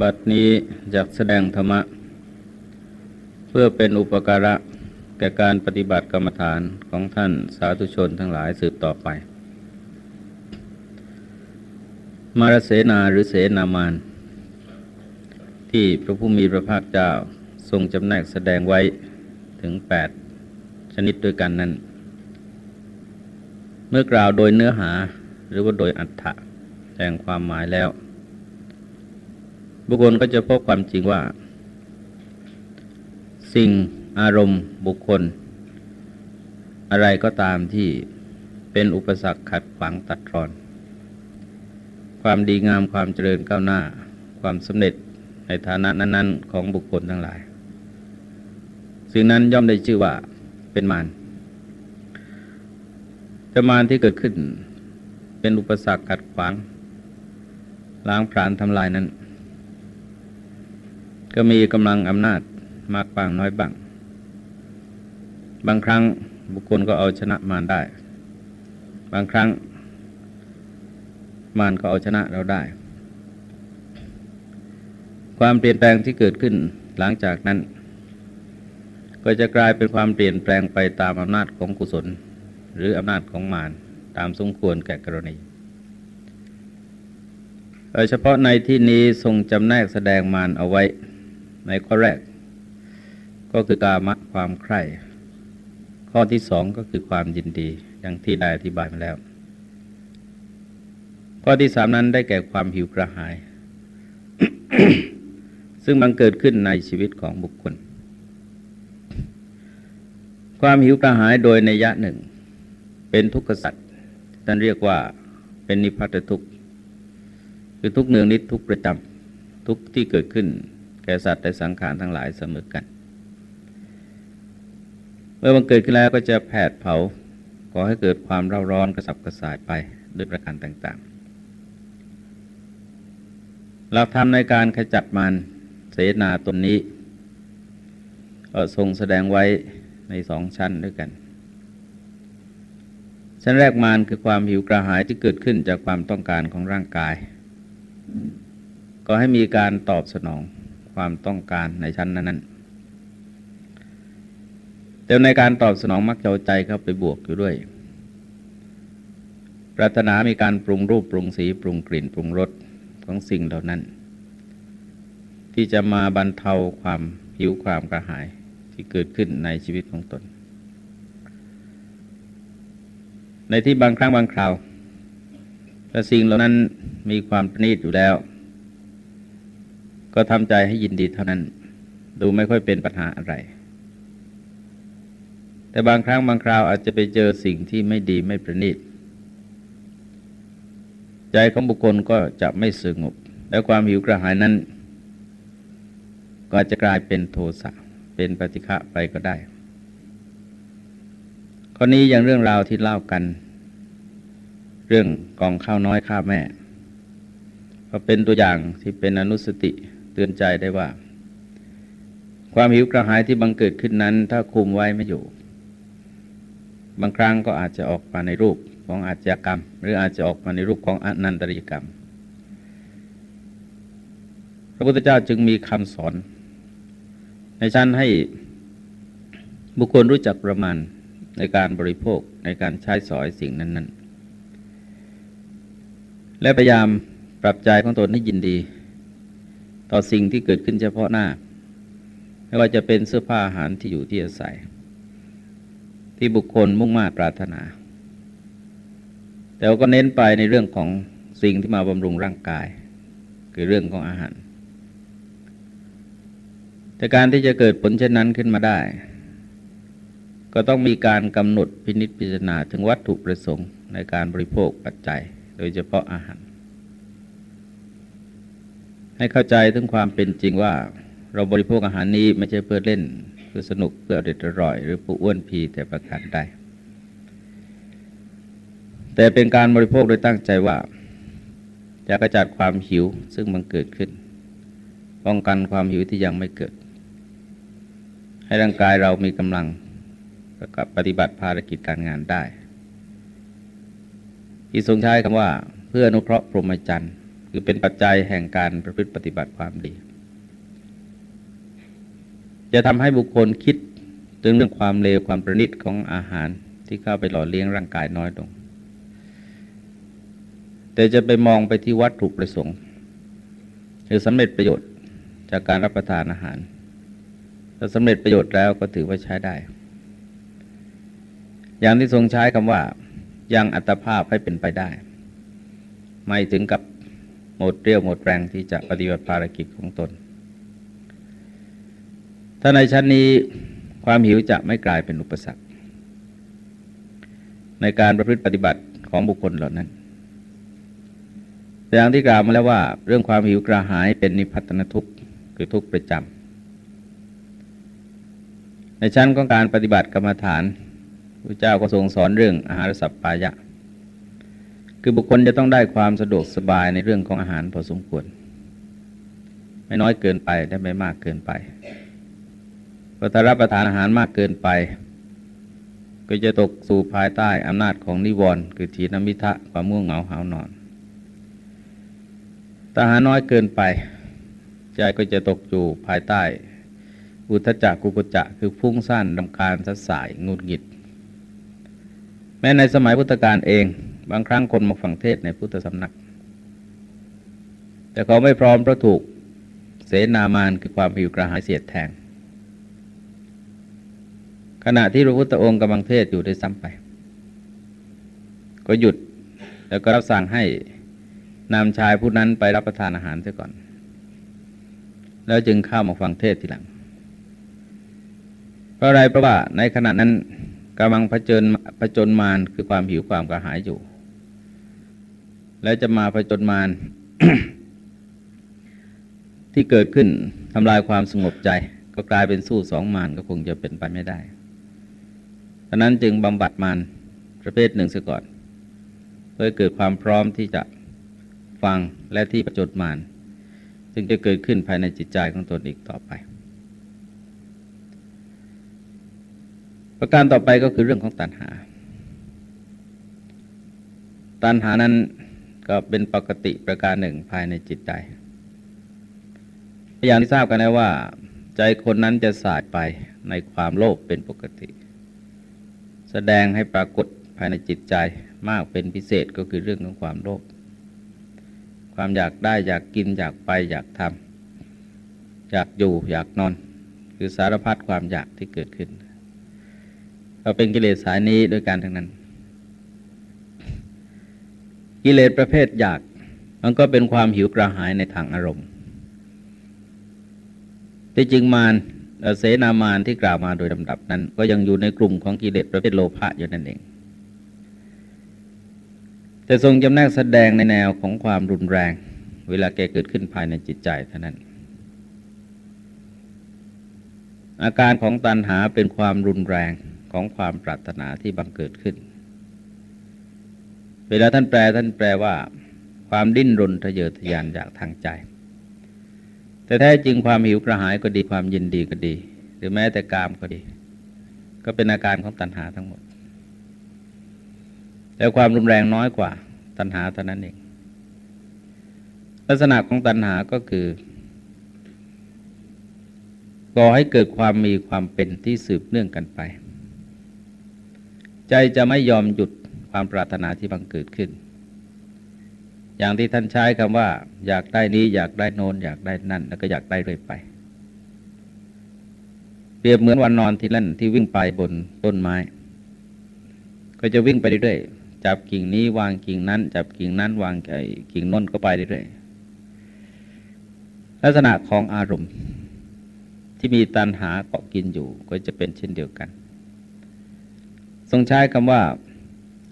บัดนี้อยากแสดงธรรมะ เพื่อเป็นอุปการะ แก่การปฏิบัติกรรมฐานของท่านสาธุชนทั้งหลายสืบต่อไป มารเสนาหรือเสนามาน ที่พระผู้มีพระภาคเจ้าทรงจำแนกแสดงไว้ถึง 8 ชนิดด้วยกันนั้น เมื่อกล่าวโดยเนื้อหาหรือว่าโดยอัฏฐะแห่งความหมายแล้ว บุคคลก็จะพบความจริงว่า สิ่งอารมณ์บุคคล อะไรก็ตามที่เป็นอุปสรรคขัดขวางตัดรอน ความดีงามความเจริญก้าวหน้า ความสำเร็จในฐานะนั้น ๆ ของบุคคลทั้งหลาย สิ่งนั้นย่อมได้ชื่อว่าเป็นมารแต่มารที่เกิดขึ้นเป็นอุปสรรคขัดขวางล้างผลาญทำลายนั้น ก็มีกำลังอำนาจมากบ้างน้อยบ้าง บางครั้งบุคคลก็เอาชนะมารได้ บางครั้ง มารก็เอาชนะเราได้ ความเปลี่ยนแปลงที่เกิดขึ้นหลังจากนั้น ก็จะกลายเป็นความเปลี่ยนแปลงไปตามอำนาจของกุศล หรืออำนาจของมารตามสมควรแก่กรณีโดยเฉพาะในที่นี้ทรงจำแนกแสดงมารเอาไว้ ในข้อแรก ก็คือกามะความใคร่ข้อที่สองก็คือความยินดีอย่างที่ได้อธิบายมาแล้ว ข้อที่สามนั้นได้แก่ความหิวกระหาย ซึ่งมันเกิดขึ้นในชีวิตของบุคคล ความหิวกระหายโดยในยะหนึ่ง เป็นทุกขสัตว์ท่านเรียกว่าเป็นนิพพัตทุกข์คือทุกเนืองนิดทุกประจำทุกที่เกิดขึ้น แก่สัตว์และสังขารทั้งหลายเสมอกัน เมื่อมันเกิดขึ้นแล้วก็จะแผดเผาขอให้เกิดความเร่าร้อนกระสับกระส่ายไปด้วยประการต่างๆเราทำในการขจัดมันเสนาตนนี้ทรงแสดงไว้ในสองชั้นด้วยกัน ชั้นแรกมารคือความหิวกระหายที่เกิดขึ้นจากความต้องการของร่างกาย ก็ให้มีการตอบสนอง ความต้องการในชั้นนั้นๆแต่ในการตอบสนองมักจะเอาใจเข้าไปบวกอยู่ด้วย ปรารถนามีการปรุงรูปปรุงสีปรุงกลิ่นปรุงรสของสิ่งเหล่านั้น ที่จะมาบรรเทาความหิวความกระหายที่เกิดขึ้นในชีวิตของตน ในที่บางครั้งบางคราวแต่สิ่งเหล่านั้นมีความประณีตอยู่แล้ว ก็ทำใจให้ยินดีเท่านั้น ดูไม่ค่อยเป็นปัญหาอะไร แต่บางครั้งบางคราวอาจจะไปเจอสิ่งที่ไม่ดีไม่ประณีตใจของบุคคลก็จะไม่สงบ และความหิวกระหายนั้น ก็จะกลายเป็นโทสะเป็นปฏิฆะไปก็ได้ ข้อนี้อย่างเรื่องราวที่เล่ากัน เรื่องกองข้าวน้อยข้าแม่ ก็เป็นตัวอย่างที่เป็นอนุสติ เตือนใจได้ว่า ความหิวกระหายที่บังเกิดขึ้นนั้น ถ้าคุมไว้ไม่อยู่ บางครั้งก็อาจจะออกมาในรูปของอาชญากรรม หรืออาจจะออกมาในรูปของอนันตริยกรรม พระพุทธเจ้าจึงมีคำสอน ในชั้นให้บุคคลรู้จักประมาณในการบริโภคในการใช้สอยสิ่งนั้น ๆ และพยายามปรับใจของตนให้ยินดี ต่อสิ่งที่เกิดขึ้นเฉพาะหน้า ไม่ว่าจะเป็นเสื้อผ้าอาหารที่อยู่ที่อาศัย ที่บุคคลมุ่งมา่ปรารถนา แต่ก็เน้นไปในเรื่องของสิ่งที่มาบำรุงร่างกาย คือเรื่องของอาหาร แต่การที่จะเกิดผลเช่นนั้นขึ้นมาได้ ก็ต้องมีการกำหนดพินิจพิจารณาถึงวัตถุประสงค์ในการบริโภคปัจจัย โดยเฉพาะอาหาร ให้เข้าใจถึงความเป็นจริงว่า เราบริโภคอาหารนี้ไม่ใช่เพื่อเล่น เพื่อสนุกเพื่อเด็ดอร่อย หรือผู้อ้วนพีแต่ประการใดแต่เป็นการบริโภคโดยตั้งใจว่าจะกระจัดความหิวซึ่งมันเกิดขึ้น ป้องกันความหิวที่ยังไม่เกิด ให้ร่างกายเรามีกำลังประกอบปฏิบัติภารกิจการงานได้ ที่ทรงใช้คำว่าเพื่ออนุเคราะห์พรหมจรรย์ คือเป็นปัจจัยแห่งการประพฤติปฏิบัติความดี จะทำให้บุคคลคิดถึงเรื่องความเลวความประณีตของอาหารที่เข้าไปหล่อเลี้ยงร่างกายน้อยลง แต่จะไปมองไปที่วัตถุประสงค์คือสำเร็จประโยชน์จากการรับประทานอาหารถ้าสำเร็จประโยชน์แล้วก็ถือว่าใช้ได้ อย่างที่ทรงใช้คำว่ายังอัตภาพให้เป็นไปได้ ไม่ถึงกับ หมดเรี่ยวหมดแรงที่จะปฏิบัติภารกิจของตน ถ้าในชั้นนี้ความหิวจะไม่กลายเป็นอุปสรรค ในการประพฤติปฏิบัติของบุคคลเหล่านั้นอย่างที่กล่าวมาแล้วว่า เรื่องความหิวกระหายเป็นนิพัตนทุกข์คือทุกข์ประจำในชั้นของการปฏิบัติกรรมฐานพระเจ้าก็ทรงสอนเรื่องอาหารสัพปายะ คือบุคคลจะต้องได้ความสะดวกสบายในเรื่องของอาหารพอสมควร ไม่น้อยเกินไปและไม่มากเกินไปพอถ้ารับประทานอาหารมากเกินไป ก็จะตกสู่ภายใต้อำนาจของนิวรณ์คือทีนมิทะความม่วงเหงาหานอนถ้าหาน้อยเกินไปใจก็จะตกอยู่ภายใต้ อุทจักกุกุจะคือฟุ้งซ่านดำคาญสัสายงุดหงิด แม้ในสมัยพุทธกาลเอง บางครั้งคนมาฟังเทศในพุทธสำนัก แต่เขาไม่พร้อมเพราะถูกเสนามานคือความหิวกระหายเสียดแทง ขณะที่พระพุทธองค์กำลังเทศอยู่ได้ซ้ำไป ก็หยุดแล้วก็รับสั่งให้นำชายผู้นั้นไปรับประทานอาหารเสียก่อน แล้วจึงเข้ามาฟังเทศทีหลัง เพราะอะไรเพราะว่าในขณะนั้นกำลังผจญผจญมารคือความหิวความกระหายอยู่ แล้วจะมาผจญมารที่เกิดขึ้นทำลายความสงบใจ ก็กลายเป็นสู้สองมารก็คงจะเป็นไปไม่ได้ดังนั้นจึงบำบัดมารประเภทหนึ่งเสียก่อน เพื่อเกิดความพร้อมที่จะฟังและที่ประจดมานจึงจะเกิดขึ้นภายในจิตใจของตนอีกต่อไป ประการต่อไปก็คือเรื่องของตัณหา ตัณหานั้น ก็เป็นปกติประการหนึ่งภายในจิตใจ อย่างที่ทราบกันนะว่า ใจคนนั้นจะสายไปในความโลภเป็นปกติ แสดงให้ปรากฏภายในจิตใจมากเป็นพิเศษก็คือเรื่องของความโลภความอยากได้อยากกินอยากไปอยากทำอยากอยู่อยากนอน คือสารพัดความอยากที่เกิดขึ้นเราเป็นกิเลสสายนี้ด้วยการทั้งนั้น กิเลสประเภทอยาก มันก็เป็นความหิวกระหายในทางอารมณ์ที่จริงมารเสนามารที่กล่าวมาโดยลำดับนั้น ก็ยังอยู่ในกลุ่มของกิเลสประเภทโลภะอยู่นั่นเอง แต่ทรงจำแนกแสดงในแนวของความรุนแรง เวลาแกเกิดขึ้นภายในจิตใจเท่านั้น อาการของตัณหาเป็นความรุนแรงของความปรารถนาที่บังเกิดขึ้น เวลาท่านแปลท่านแปลว่า ความดิ้นรนทะเยอทะยานอยากทางใจ แต่แท้จริงความหิวกระหายก็ดีความยินดีก็ดี หรือแม้แต่กามก็ดี ก็เป็นอาการของตัณหาทั้งหมด แต่ความรุนแรงน้อยกว่าตัณหาเท่านั้นเอง ลักษณะของตัณหาก็คือก่อให้เกิดความมีความเป็นที่สืบเนื่องกันไป ใจจะไม่ยอมหยุด ความปรารถนาที่บังเกิดขึ้น อย่างที่ท่านใช้คำว่า อยากได้นี้อยากได้โน้นอยากได้นั่น แล้วก็อยากได้เรื่อยไป เปรียบเหมือนวันนอนที่เล่นที่วิ่งไปบนต้นไม้ ก็จะวิ่งไปเรื่อยจับกิ่งนี้วางกิ่งนั้น จับกิ่งนั้นวางกิ่งน้นก็ไปเรื่อยๆลักษณะของอารมณ์ที่มีตันหาเกาะกินอยู่ก็จะเป็นเช่นเดียวกัน ทรงใช้คำว่า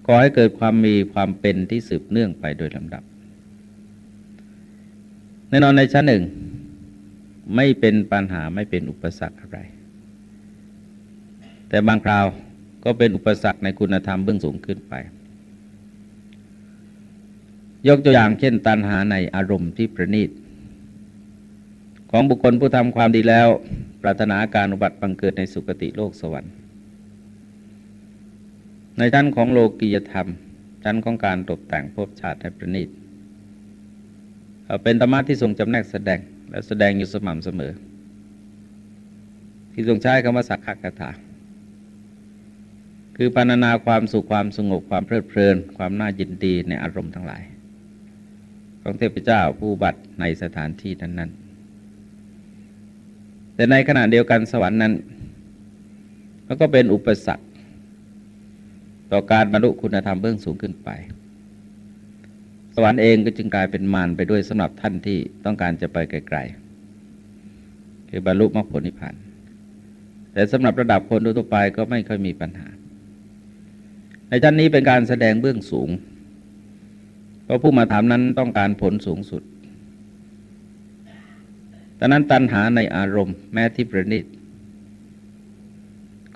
ก่อให้เกิดความมีความเป็นที่สืบเนื่องไปโดยลำดับ แน่นอนในชั้นหนึ่ง ไม่เป็นปัญหาไม่เป็นอุปสรรคอะไร แต่บางคราวก็เป็นอุปสรรคในคุณธรรมเบื้องสูงขึ้นไป ยกตัวอย่างเช่น ตัณหาในอารมณ์ที่ประณีตของบุคคลผู้ทำความดีแล้ว ปรารถนาการอุบัติบังเกิดในสุคติโลกสวรรค์ ในชั้นของโลกียธรรม ชั้นของการตกแต่งภพชาติให้ประณีตเป็นธรรมะที่ทรงจำแนกแสดง และแสดงอยู่สม่ำเสมอ ที่ทรงใช้คำว่าสักขะกถาคือปรรณนาความสุขความสงบความเพลิดเพลิน ความน่ายินดีในอารมณ์ทั้งหลาย ของเทพเจ้าผู้บัตในสถานที่นั้นๆแต่ในขณะเดียวกันสวรรค์นั้นก็เป็นอุปสรรค ต่อการบรรลุคุณธรรมเบื้องสูงขึ้นไป สวรรค์เองก็จึงกลายเป็นมารไปด้วยสำหรับท่านที่ต้องการจะไปไกลๆคือบรรลุมรรคผลนิพพานแต่สำหรับระดับคนทั่วไปก็ไม่ค่อยมีปัญหา ในชั้นนี้เป็นการแสดงเบื้องสูง เพราะผู้มาถามนั้นต้องการผลสูงสุดดังนั้นตัณหาในอารมณ์แม้ที่ประณีต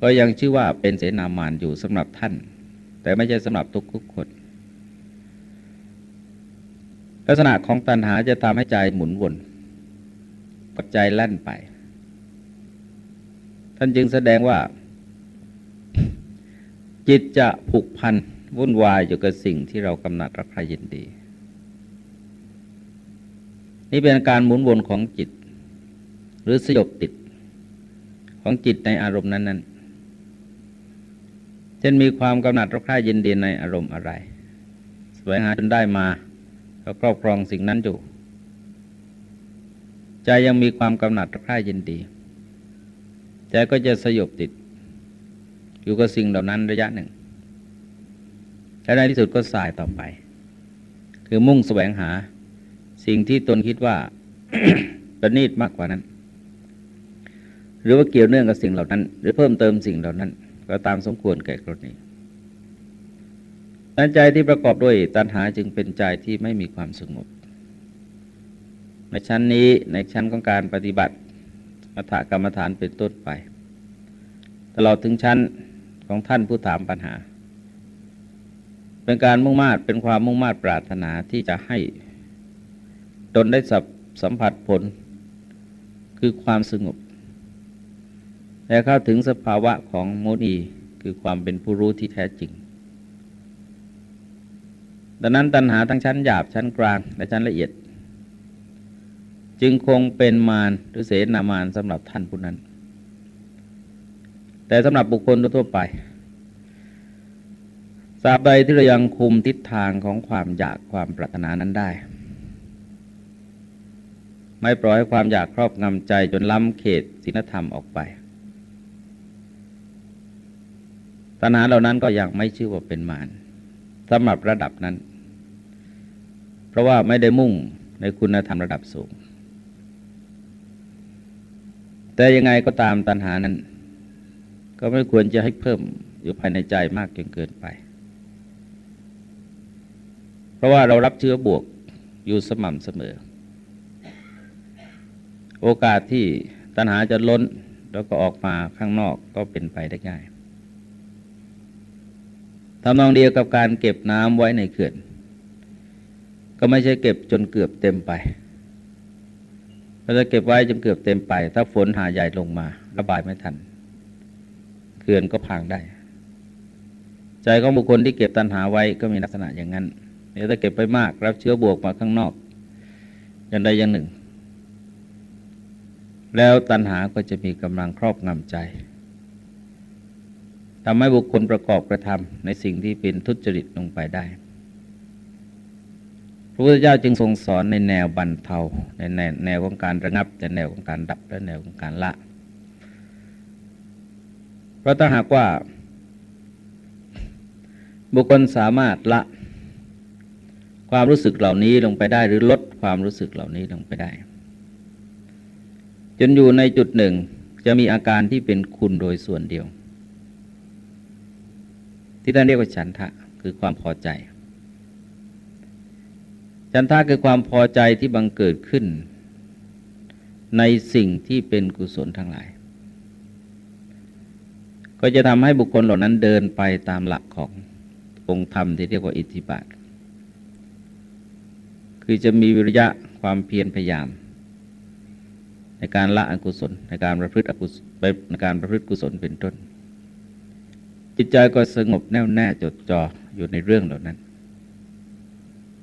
ก็ยังชื่อว่าเป็นเสนามานอยู่สำหรับท่าน แต่ไม่ใช่สำหรับทุกทุกคน ลักษณะของตัณหาจะทำให้ใจหมุนวนปัจจัยแล่นไป ท่านจึงแสดงว่า จิตจะผูกพันวุ่นวายอยู่กับสิ่งที่เรากำหนัดรักใครยินดี นี่เป็นการหมุนวนของจิต หรือสยบติดของจิตในอารมณ์นั้นๆ เช่นมีความกำหนัดรักใคร่ยินดีในอารมณ์อะไรสวยงาจนได้มาก็ครอบครองสิ่งนั้นอยู่ใจยังมีความกำหนัดรักใคร่ยินดี ใจก็จะสยบติด อยู่กับสิ่งเหล่านั้นระยะหนึ่งและในที่สุดก็สายต่อไป คือมุ่งแสวงหา สิ่งที่ตนคิดว่าประณีตมากกว่านั้น หรือว่าเกี่ยวเนื่องกับสิ่งเหล่านั้น หรือเพิ่มเติมสิ่งเหล่านั้น ก็ตามสมควรแก่กรณีนั้นใจที่ประกอบด้วยตัณหาจึงเป็นใจที่ไม่มีความสงบ ในชั้นนี้ในชั้นของการปฏิบัติมัถกรรมฐานเป็นต้นไปตลอดถึงชั้นของท่านผู้ถามปัญหา เป็นการมุ่งมา่เป็นความมุ่งมา่ปรารถนาที่จะให้ตนได้สัมผัสผล คือความสงบ และเข้าถึงสภาวะของโมนีคือความเป็นผู้รู้ที่แท้จริง ดังนั้นตัณหาทั้งชั้นหยาบชั้นกลางและชั้นละเอียด จึงคงเป็นมารหรือเสนามารสำหรับท่านผู้นั้น แต่สำหรับบุคคลทั่วไปสาบใดที่เรายังคุมทิศทางของความอยากความปรารถนานั้นได้ ไม่ปล่อยให้ความอยากครอบงำใจจนล้ำเขตศีลธรรมออกไป ตัณหาเหล่านั้นก็ยังไม่ชื่อว่าเป็นมารสำหรับระดับนั้น เพราะว่าไม่ได้มุ่งในคุณธรรมระดับสูง แต่ยังไงก็ตามตัณหานั้น ก็ไม่ควรจะให้เพิ่มอยู่ภายในใจมากจนเกินไป เพราะว่าเรารับเชื้อบวกอยู่สม่ำเสมอ โอกาสที่ตัณหาจะล้นแล้วก็ออกมาข้างนอกก็เป็นไปได้ง่าย ทำนองเดียวกับการเก็บน้ำไว้ในเขื่อน ก็ไม่ใช่เก็บจนเกือบเต็มไปเราจะเก็บไว้จนเกือบเต็มไป ถ้าฝนหาใหญ่ลงมา ระบายไม่ทันเขื่อนก็พังได้ ใจของบุคคลที่เก็บตันหาไว้ก็มีลักษณะอย่างนั้นเดี๋ยวถ้าเก็บไปมากรับเชื้อบวกมาข้างนอก อย่างใดอย่างหนึ่ง แล้วตันหาก็จะมีกำลังครอบงำใจ ทำให้บุคคลประกอบกระทำในสิ่งที่เป็นทุจริตลงไปได้ พระพุทธเจ้าจึงทรงสอนในแนวบรรเทาในแนวแนวของการระงับในแนวของการดับและแนวของการละ เพราะถ้าหากว่า บุคคลสามารถละ ความรู้สึกเหล่านี้ลงไปได้หรือลดความรู้สึกเหล่านี้ลงไปได้ จนอยู่ในจุดหนึ่งจะมีอาการที่เป็นคุณโดยส่วนเดียว ที่ท่านเรียกว่าฉันทะคือความพอใจ ฉันทะคือความพอใจที่บังเกิดขึ้น ในสิ่งที่เป็นกุศลทั้งหลาย ก็จะทำให้บุคคลเหล่านั้นเดินไปตามหลักขององค์ธรรมที่เรียกว่าอิทธิบาท คือจะมีวิริยะความเพียรพยายาม ในการละอกุศลในการประพฤติอกุศลในการประพฤติกุศลเป็นต้น จิตใจก็สงบแน่วแน่จดจ่ออยู่ในเรื่องเหล่านั้น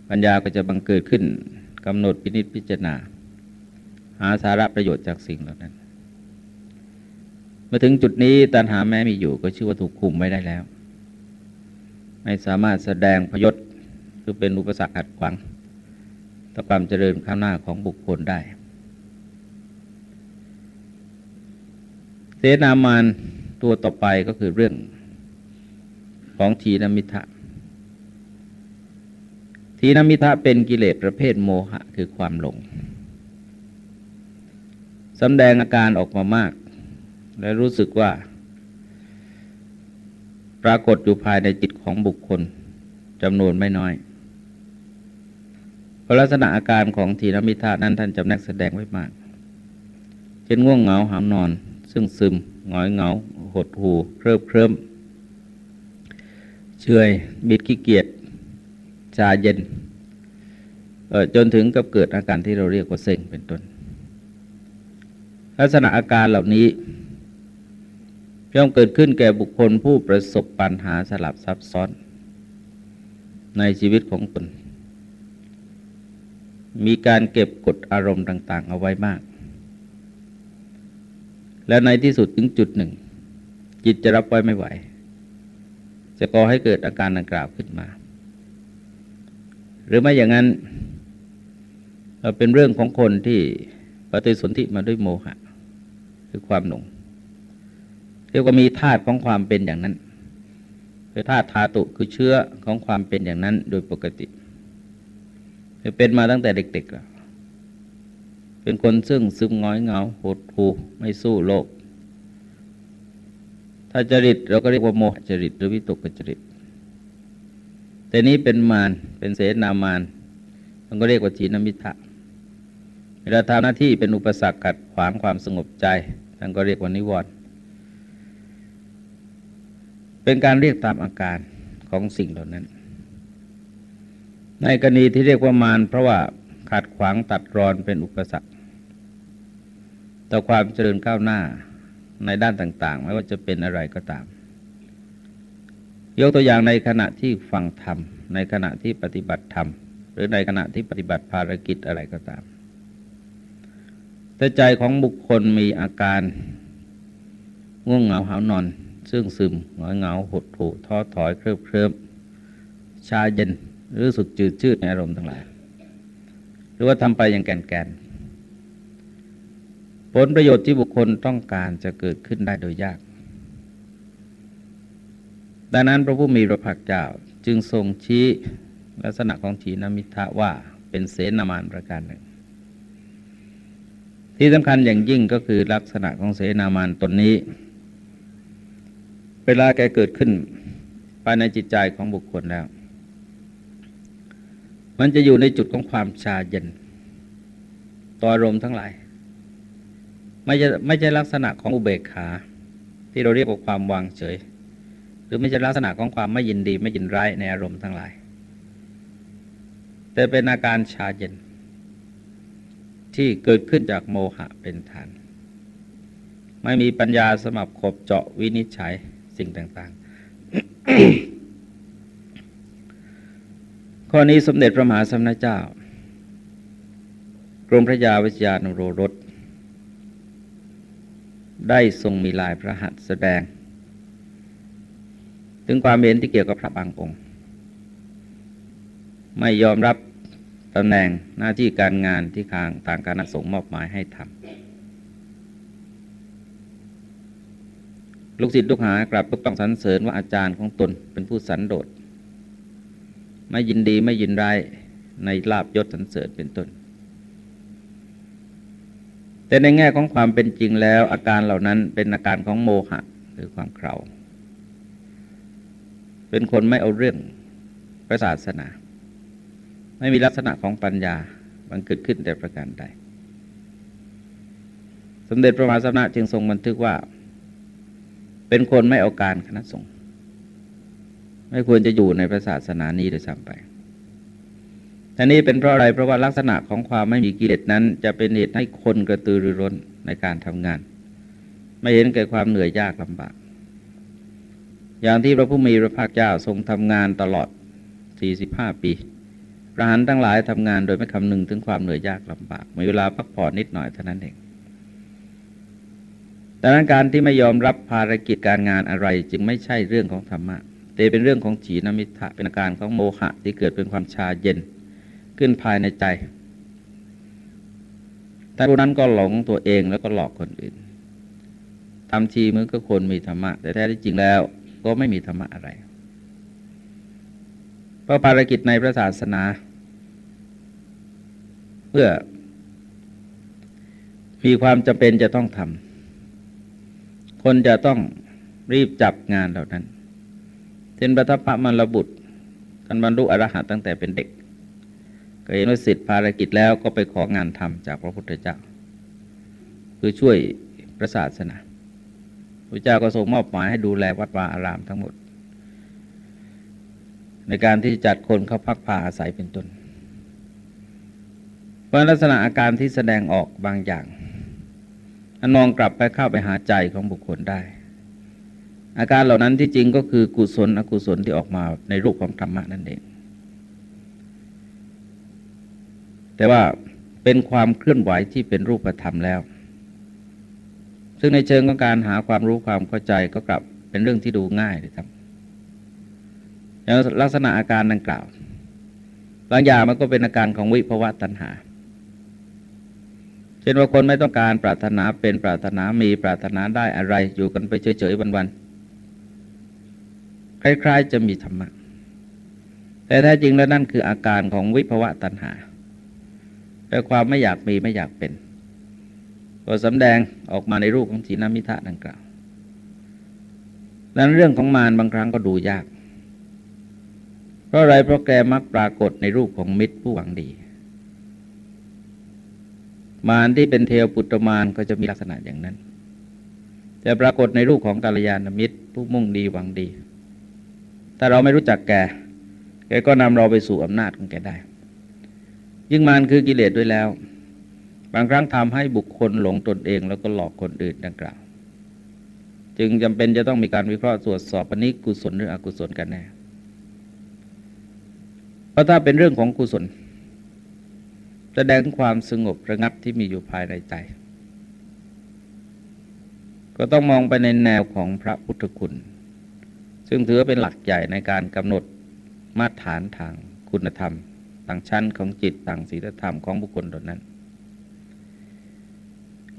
ปัญญาก็จะบังเกิดขึ้นกำหนดพินิจพิจารณา หาสาระประโยชน์จากสิ่งเหล่านั้นเมื่อถึงจุดนี้ตัณหาแม้มีอยู่ก็ชื่อว่าถูกคุมไม่ได้แล้ว ไม่สามารถแสดงพยศคือเป็นอุปสรรคขัดขวางต่อความเจริญข้างหน้าของบุคคลได้ เสนามานตัวต่อไปก็คือเรื่อง ของทีนมิทะทีนมิทะเป็นกิเลสประเภทโมหะคือความหลงสำแดงอาการออกมามาก และรู้สึกว่า ปรากฏอยู่ภายในจิตของบุคคลจำนวนไม่น้อยลักษณะอาการของทีนมิทะนั้นท่านจำแนกแสดงไว้มาก เช่นง่วงเหงาหามนอน ซึ่งซึมหงอยเหงา หดหูเคริบเคลิ้ม เฉยบิดขี้เกียจชาเย็นจนถึงกับเกิดอาการที่เราเรียกว่าเซ็งเป็นต้น ลักษณะอาการเหล่านี้ย่อมเกิดขึ้นแก่บุคคลผู้ประสบปัญหาสลับซับซ้อน ในชีวิตของตน มีการเก็บกดอารมณ์ต่าง ๆ เอาไว้มาก และในที่สุดถึงจุดหนึ่ง จิตจะรับไว้ไม่ไหว จะก่อให้เกิดอาการดังกล่าวขึ้นมา หรือไม่อย่างนั้นเป็นเรื่องของคนที่ปฏิสนธิมาด้วยโมหะ คือความหลงเรียกว่ามีธาตุของความเป็นอย่างนั้นคือธาตุธาตุคือเชื้อของความเป็นอย่างนั้นโดยปกติเป็นมาตั้งแต่เด็กๆแล้วเป็นคนซึ่งซึมง้อยเงาหดหูไม่สู้โลก ถ้าจริตเราก็เรียกว่าโมหจริตหรือวิตกจริต แต่นี้เป็นมารเป็นเสนามารมันก็เรียกว่าจีนมิทะเวลาทำหน้าที่เป็นอุปสรรคขัดขวางความสงบใจท่านก็เรียกว่านิวรณ์เป็นการเรียกตามอาการของสิ่งเหล่านั้น ในกรณีที่เรียกว่ามารเพราะว่าขัดขวางตัดรอนเป็นอุปสรรค ต่อความเจริญก้าวหน้า ในด้านต่างๆ ไม่ว่าจะเป็นอะไรก็ตาม ยกตัวอย่างในขณะที่ฟังธรรม ในขณะที่ปฏิบัติธรรม หรือในขณะที่ปฏิบัติภารกิจอะไรก็ตาม แต่ใจของบุคคลมีอาการง่วงเหงาหานอน ซึ่งซึมหงอยเหงาหดหู่ท้อถอยเคลิบเคลิ้มชาเย็นรู้สึกจืดชืดในอารมณ์ทั้งหลาย หรือว่าทำไปอย่างแกนแกน ผลประโยชน์ที่บุคคลต้องการจะเกิดขึ้นได้โดยยาก ดังนั้นพระผู้มีพระภาคเจ้าจึงทรงชี้ลักษณะของถีนมิทะว่าเป็นเสนามานประการหนึ่ง ที่สำคัญอย่างยิ่งก็คือลักษณะของเสนามานตนนี้ เวลาแกเกิดขึ้นภายในจิตใจของบุคคลแล้ว มันจะอยู่ในจุดของความชาเย็นต่ออารมณ์ทั้งหลาย ไม่ใช่ไม่ใช่ลักษณะของอุเบกขา ที่เราเรียกว่าความวางเฉย หรือไม่ใช่ลักษณะของความไม่ยินดีไม่ยินร้ายในอารมณ์ทั้งหลาย แต่เป็นอาการชาเย็น ที่เกิดขึ้นจากโมหะเป็นฐาน ไม่มีปัญญาสมับขบเจาะวินิจฉัยสิ่งต่าง ๆ ข้อนี้สมเด็จพระมหาสมณเจ้ากรมพระยาวิชยานุโรรส ได้ทรงมีลายพระหัตถ์แสดง ถึงความเห็นที่เกี่ยวกับพระบางองค์ ไม่ยอมรับตำแหน่งหน้าที่การงานที่ทางทางการสงฆ์มอบหมายให้ทำลูกศิษย์ลูกหากลับต้องสรรเสริญว่าอาจารย์ของตนเป็นผู้สันโดษไม่ยินดีไม่ยินร้ายในลาบยศสรรเสริญเป็นต้น แต่ในแง่ของความเป็นจริงแล้ว อาการเหล่านั้นเป็นอาการของโมหะหรือความเคราเป็นคนไม่เอาเรื่องพระศาสนา ไม่มีลักษณะของปัญญาบังเกิดขึ้นแต่ประการใด สมเด็จพระมหาสมณะจึงทรงบันทึกว่า เป็นคนไม่เอาการคณะสงฆ์ไม่ควรจะอยู่ในพระศาสนานี้โดยซ้ำไป ท่านี้เป็นเพราะอะไรเพราะว่าลักษณะของความไม่มีกิเลสนั้น จะเป็นเหตุให้คนกระตือรือร้นในการทำงาน ไม่เห็นเกิดความเหนื่อยยากลำบาก อย่างที่พระผู้มีพระภาคเจ้าทรงทำงานตลอด 45 ปีพระหันทั้งหลายทำงานโดยไม่คำนึงถึงความเหนื่อยยากลำบากมีเวลาพักผ่อนนิดหน่อยเท่านั้นเองดังนั้นการที่ไม่ยอมรับภารกิจการงานอะไร จึงไม่ใช่เรื่องของธรรมะแต่เป็นเรื่องของฉีนมิทะเป็นอาการของโมหะที่เกิดเป็นความชาเย็น ขึ้นภายในใจ แต่ผู้นั้นก็หลงตัวเองแล้วก็หลอกคนอื่นทำทีมือก็คนมีธรรมะ แต่แท้ที่จริงแล้วก็ไม่มีธรรมะอะไร เพราะภารกิจในพระศาสนา เพื่อ มีความจำเป็นจะต้องทำคนจะต้องรีบจับงานเหล่านั้นเช่นพระทัพพระมรบุตรท่านบรรลุอรหัตตั้งแต่เป็นเด็ก ก็เห็นว่าสิทธิภารกิจแล้วก็ไปของานทำจากพระพุทธเจ้า คือช่วยพระศาสนาพระเจ้าก็ทรงมอบหมายให้ดูแลวัดวาอารามทั้งหมด ในการที่จัดคนเข้าพักพาอาศัยเป็นต้นเพราะลักษณะอาการที่แสดงออกบางอย่างอนมองกลับไปเข้าไปหาใจของบุคคลได้ อาการเหล่านั้นที่จริงก็คือกุศลอกุศลที่ออกมาในรูปของธรรมะนั่นเอง แต่ว่าเป็นความเคลื่อนไหวที่เป็นรูปธรรมแล้ว ซึ่งในเชิงของการหาความรู้ความเข้าใจก็กลับเป็นเรื่องที่ดูง่ายเลยครับอย่างลักษณะอาการดังกล่าวบางอย่างมันก็เป็นอาการของวิภวะตัณหา เช่นว่าคนไม่ต้องการปรารถนาเป็นปรารถนามีปรารถนาได้อะไรอยู่กันไปเฉยๆวันๆคล้ายๆจะมีธรรมะแต่แท้จริงแล้วนั่นคืออาการของวิภวะตัณหา แต่ความไม่อยากมีไม่อยากเป็น ก็สำแดงออกมาในรูปของสีนามิทะดังกล่าวดังนั้นเรื่องของมารบางครั้งก็ดูยาก เพราะอะไรเพราะแกมักปรากฏในรูปของมิตรผู้หวังดี มารที่เป็นเทวปุตตมารก็จะมีลักษณะอย่างนั้น แต่ปรากฏในรูปของกาลยานมิตรผู้มุ่งดีหวังดีถ้าเราไม่รู้จักแก แกก็นำเราไปสู่อำนาจของแกได้ ยิ่งมานคือกิเลสด้วยแล้ว บางครั้งทำให้บุคคลหลงตนเองแล้วก็หลอกคนอื่นดังกล่าว จึงจำเป็นจะต้องมีการวิเคราะห์ตรวจสอบอันนี้กุศลหรืออกุศลกันแน่เพราะถ้าเป็นเรื่องของกุศลแสดงความสงบระงับที่มีอยู่ภายในใจ ก็ต้องมองไปในแนวของพระพุทธคุณ ซึ่งถือเป็นหลักใหญ่ในการกำหนดมาตรฐานทางคุณธรรม ต่างชั้นของจิตต่างศีลธรรมของบุคคลตนนั้น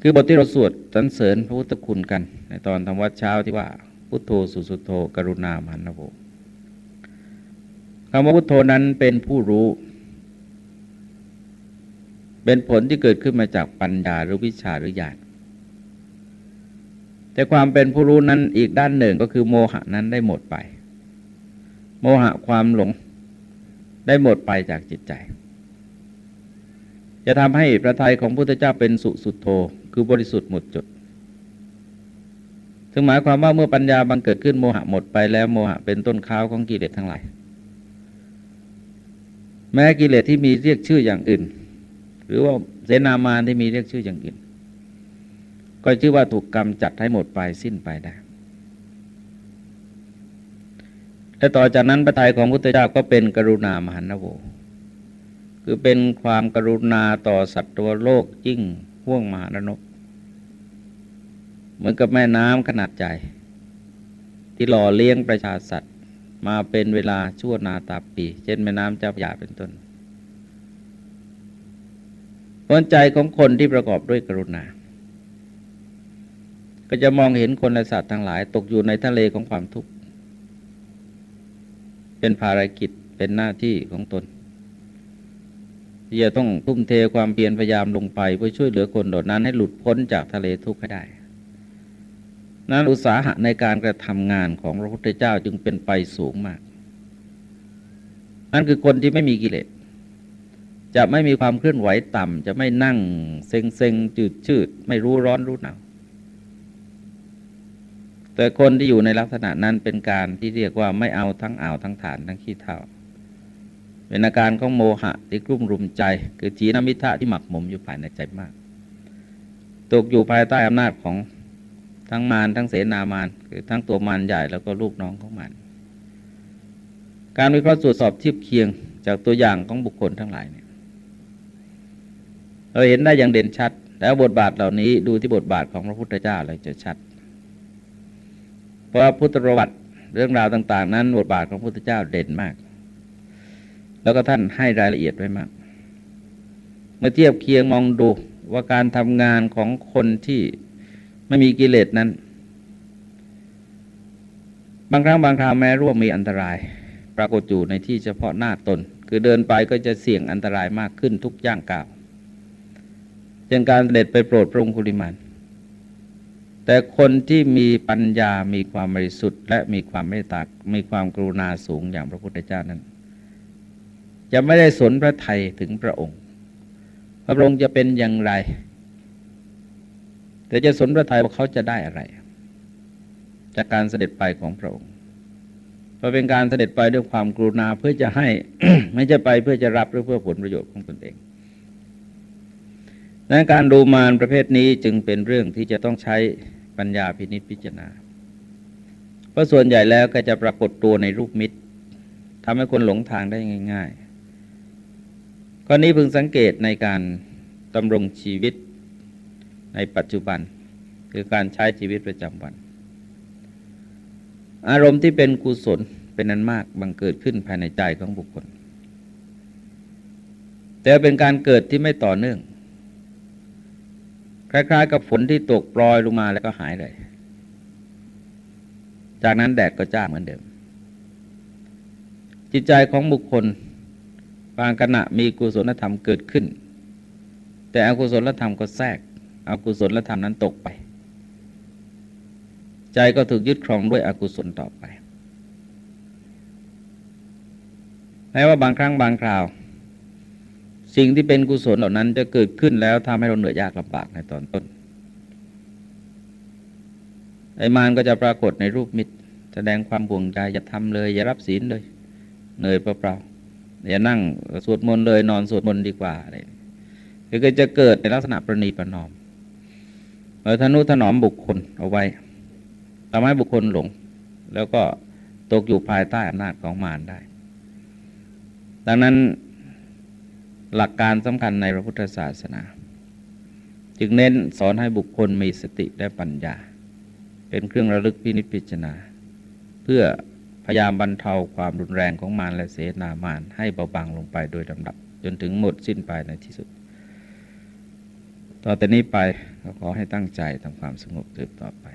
คือบทที่เราสวดสรรเสริญพระพุทธคุณกัน ในตอนทำวัดเช้าที่ว่า พุทโธสุสุโธ กรุณามหันโวคำว่าพุทโธนั้นเป็นผู้รู้ เป็นผลที่เกิดขึ้นมาจากปัญญาหรือวิชาหรือญาณแต่ความเป็นผู้รู้นั้นอีกด้านหนึ่งก็คือโมหะนั้นได้หมดไป โมหะความหลง ได้หมดไปจากจิตใจ จะทำให้พระทัยของพระพุทธเจ้าเป็นสุสุดโทคือบริสุทธิ์หมดจดซึ่งหมายความว่าเมื่อปัญญาบังเกิดขึ้นโมหะหมดไปแล้วโมหะเป็นต้นข้าวของกิเลสทั้งหลาย แม้กิเลสที่มีเรียกชื่ออย่างอื่น หรือว่าเสนามานที่มีเรียกชื่ออย่างอื่น ก็ชื่อว่าถูกกรรมจัดให้หมดไปสิ้นไปได้ และต่อจากนั้นพระทัยของพุทธเจ้าก็เป็นกรุณามหันโวคือเป็นความกรุณาต่อสัตว์ตัวโลกยิ่งห่วงมหานกเหมือนกับแม่น้ำขนาดใหญ่ที่หล่อเลี้ยงประชาสัตว์ มาเป็นเวลาชั่วนาตาปี เช่นแม่น้ำเจ้าพยาเป็นต้นผลใจของคนที่ประกอบด้วยกรุณา ก็จะมองเห็นคนและสัตว์ทั้งหลาย ตกอยู่ในทะเลของความทุกข์ เป็นภารกิจเป็นหน้าที่ของตนที่จะต้องทุ่มเทความเพียรพยายามลงไปเพื่อช่วยเหลือคนเหล่านั้นให้หลุดพ้นจากทะเลทุกข์ให้ได้ นั้นอุตสาหะในการกระทำงานของพระพุทธเจ้าจึงเป็นไปสูงมาก นั่นคือคนที่ไม่มีกิเลส จะไม่มีความเคลื่อนไหวต่ำจะไม่นั่งเซ็งเซ็งจืดชืด ไม่รู้ร้อนรู้หนาว แต่คนที่อยู่ในลักษณะนั้นเป็นการที่เรียกว่าไม่เอาทั้งอ่าวทั้งฐานทั้งขี้เท่าเป็นอาการของโมหะที่กลุ่มรุมใจ คือจีนมิทะที่หมักหมมอยู่ภายในใจมาก ตกอยู่ภายใต้อำนาจของทั้งมารทั้งเสนามารคือทั้งตัวมารใหญ่แล้วก็ลูกน้องของมัน การวิเคราะห์ตรวจสอบเทียบเคียงจากตัวอย่างของบุคคลทั้งหลายเนี่ยเราเห็นได้อย่างเด่นชัด แล้วบทบาทเหล่านี้ดูที่บทบาทของพระพุทธเจ้าเลยจะชัด ราะพุทธประวัติเรื่องราวต่าง ๆ นั้นบทบาทของพระพุทธเจ้าเด่นมาก แล้วก็ท่านให้รายละเอียดไว้มาก เมื่อเทียบเคียงมองดูว่าการทำงานของคนที่ไม่มีกิเลสนั้น บางครั้งบางคราวแม้ร่วมมีอันตราย ปรากฏอยู่ในที่เฉพาะหน้าตน คือเดินไปก็จะเสี่ยงอันตรายมากขึ้นทุกย่างก้าวอย่างการเด็จไปโปรดพระองคุลิมาน แต่คนที่มีปัญญา มีความบริสุทธิ์ และมีความเมตตา มีความกรุณาสูงอย่างพระพุทธเจ้านั้น จะไม่ได้สนพระไทยถึงพระองค์ พระองค์จะเป็นอย่างไร แต่จะสนพระไทยว่าเขาจะได้อะไร จากการเสด็จไปของพระองค์เพราะเป็นการเสด็จไปด้วยความกรุณาเพื่อจะให้ไม่จะไปเพื่อจะรับหรือเพื่อผลประโยชน์ของตนเองดังการดูมารประเภทนี้จึงเป็นเรื่องที่จะต้องใช้ ปัญญาพินิจพิจารณา เพราะส่วนใหญ่แล้วก็จะปรากฏตัวในรูปมิตรทำให้คนหลงทางได้ง่ายๆข้อนี้พึงสังเกตในการดำรงชีวิตในปัจจุบัน คือการใช้ชีวิตประจำวัน อารมณ์ที่เป็นกุศลเป็นนันมากบังเกิดขึ้นภายในใจของบุคคล แต่เป็นการเกิดที่ไม่ต่อเนื่อง คล้าย ๆ กับฝนที่ตกปลอยลงมาแล้วก็หายเลย จากนั้นแดดก็จ้าเหมือนเดิม จิตใจของบุคคลบางขณะมีกุศลธรรมเกิดขึ้น แต่อกุศลธรรมก็แทรกอกุศลธรรมนั้นตกไป ใจก็ถูกยึดครองด้วยอกุศลต่อไปแม้ว่าบางครั้งบางคราว สิ่งที่เป็นกุศลเหล่านั้นจะเกิดขึ้นแล้วทำให้เราเหนื่อยยากลำบากในตอนต้น ไอ้มารก็จะปรากฏในรูปมิตร แสดงความห่วงใจอย่าทำเลย อย่ารับศีลเลยเหนื่อยเปล่าๆอย่านั่งสวดมนต์เลยนอนสวดมนต์ดีกว่าอะไรคือก็จะเกิดในลักษณะประนีประนอมเออทนุถนอมบุคคลเอาไว้ทำให้บุคคลหลง แล้วก็ตกอยู่ภายใต้อำนาจของมารได้ ดังนั้น หลักการสำคัญในพระพุทธศาสนา จึงเน้นสอนให้บุคคลมีสติและปัญญา เป็นเครื่องระลึกพินิจพิจารณา เพื่อพยายามบรรเทาความรุนแรงของมารและเสนามารให้เบาบางลงไปโดยลำดับ จนถึงหมดสิ้นไปในที่สุด ต่อแต่นี้ไปขอให้ตั้งใจทำความสงบสืบต่อไป